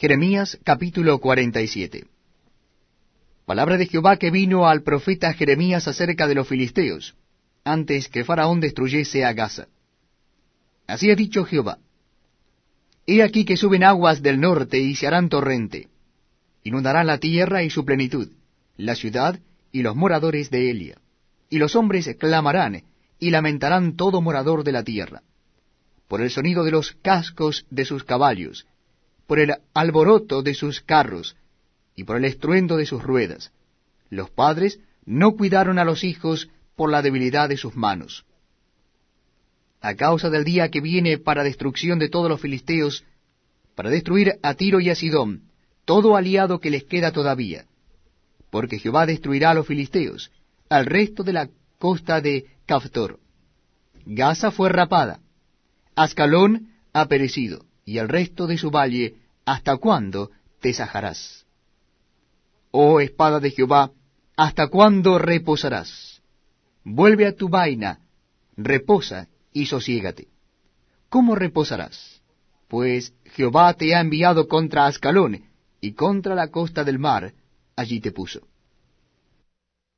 Jeremías capítulo 47 Palabra de Jehová que vino al profeta Jeremías acerca de los filisteos, antes que Faraón destruyese a Gaza. Así ha dicho Jehová. He aquí que suben aguas del norte y se harán torrente. Inundarán la tierra y su plenitud, la ciudad y los moradores de Elia. Y los hombres clamarán y lamentarán todo morador de la tierra, por el sonido de los cascos de sus caballos, por el alboroto de sus carros y por el estruendo de sus ruedas. Los padres no cuidaron a los hijos por la debilidad de sus manos. A causa del día que viene para destrucción de todos los filisteos, para destruir a Tiro y a Sidón, todo aliado que les queda todavía, porque Jehová destruirá a los filisteos, al resto de la costa de Caftor. Gaza fue rapada, Ascalón ha perecido, y el resto de su valle, ¿hasta cuándo te sajarás? Oh espada de Jehová, ¿hasta cuándo reposarás? Vuelve a tu vaina, reposa y sosiégate. ¿Cómo reposarás? Pues Jehová te ha enviado contra Ascalón y contra la costa del mar, allí te puso.